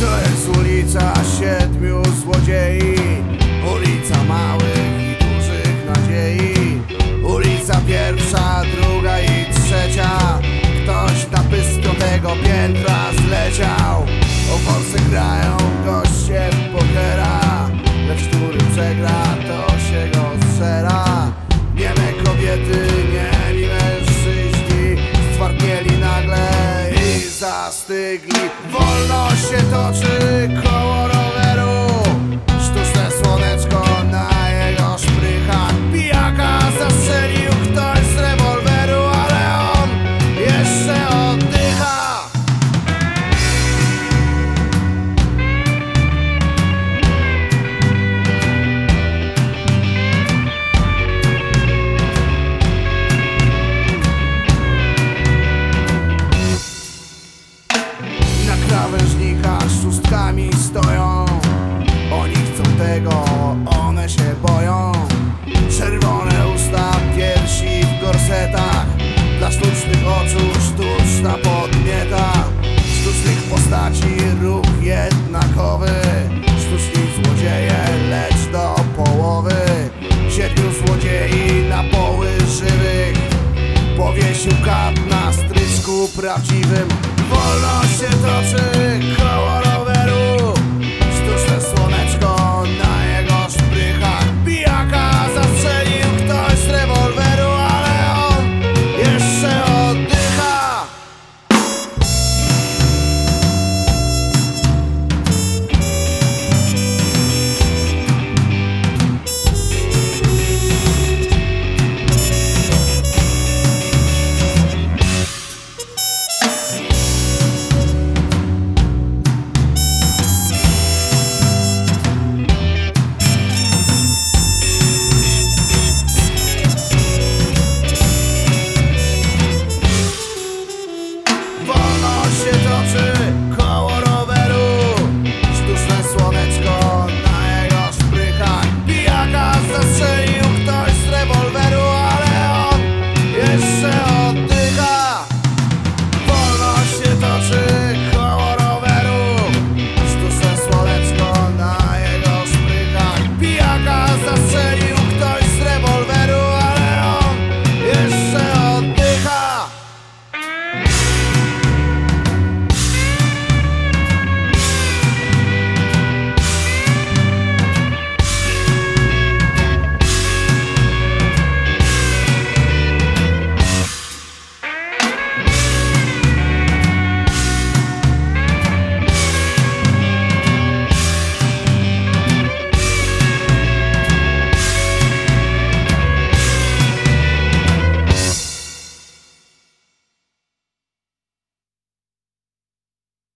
To jest ulica siedmiu złodziei. Ulica małych i dużych nadziei. Ulica pierwsza, druga i trzecia. Ktoś na pysk tego piętra zleciał. O forsy grają zastygli. Wolność się toczy koło one się boją. Czerwone usta, piersi w gorsetach. Dla sztucznych oczu sztuczna podmieta. Sztucznych postaci ruch jednakowy. Sztuczni złodzieje, lecz do połowy. Siedmiu złodziei na poły żywych. Powiesił kat na stryczku prawdziwym. Wolność się toczy koło słowem